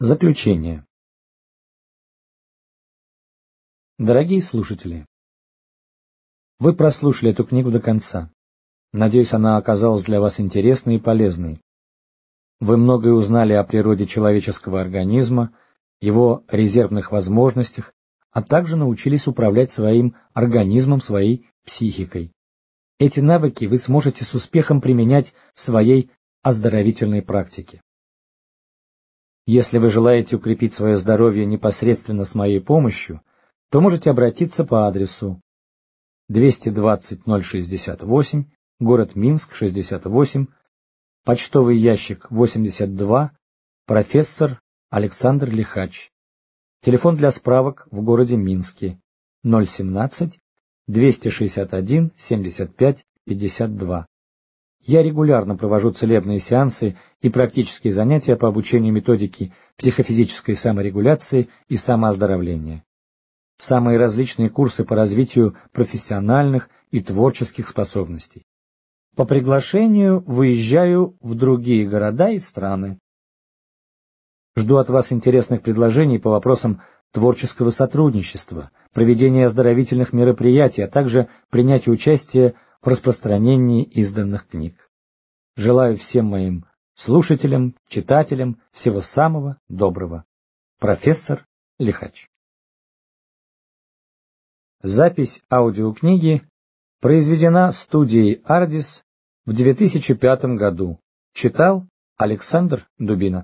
Заключение. Дорогие слушатели, вы прослушали эту книгу до конца. Надеюсь, она оказалась для вас интересной и полезной. Вы многое узнали о природе человеческого организма, его резервных возможностях, а также научились управлять своим организмом, своей психикой. Эти навыки вы сможете с успехом применять в своей оздоровительной практике. Если вы желаете укрепить свое здоровье непосредственно с моей помощью, то можете обратиться по адресу 220-068, город Минск, 68, почтовый ящик 82, профессор Александр Лихач. Телефон для справок в городе Минске 017 261 75 52. Я регулярно провожу целебные сеансы и практические занятия по обучению методики психофизической саморегуляции и самооздоровления. Самые различные курсы по развитию профессиональных и творческих способностей. По приглашению выезжаю в другие города и страны. Жду от вас интересных предложений по вопросам творческого сотрудничества, проведения оздоровительных мероприятий, а также принятия участия в распространении изданных книг. Желаю всем моим слушателям, читателям всего самого доброго. Профессор Лихач. Запись аудиокниги произведена студией «Ардис» в 2005 году. Читал Александр Дубина.